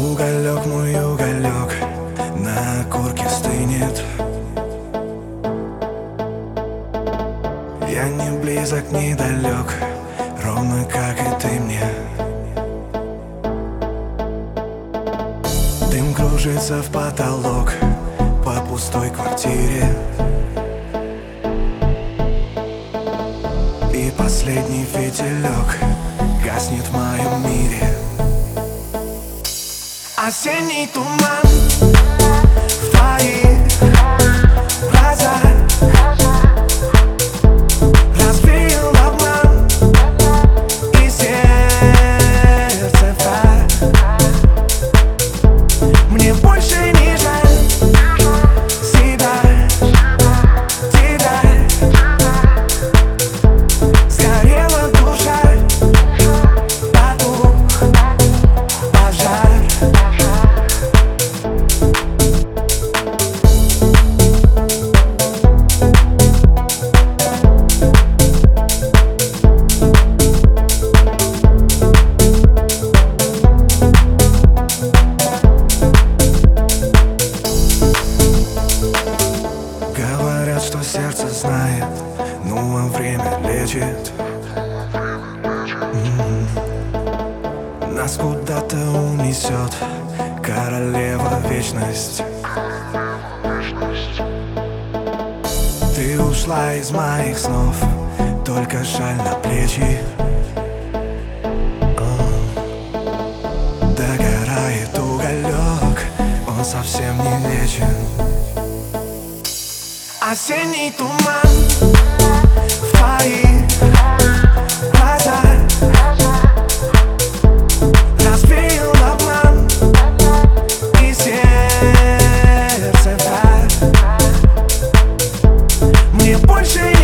Уголек, мой уголек, на корке стынет. Я не близок, не далек, ровно как и ты мне. Дым кружится в потолок по пустой квартире. И последний фитилек гаснет в моем мире Осенний туман в сердце знает, ну а время лечит. Нас куда-то унесет королева вечность. Ты ушла из моих снов, только шаль на плечи. О, Догорает уголек, он совсем не вечен Осенний туман в твои глаза Развеял обман и сердце да. Мне больше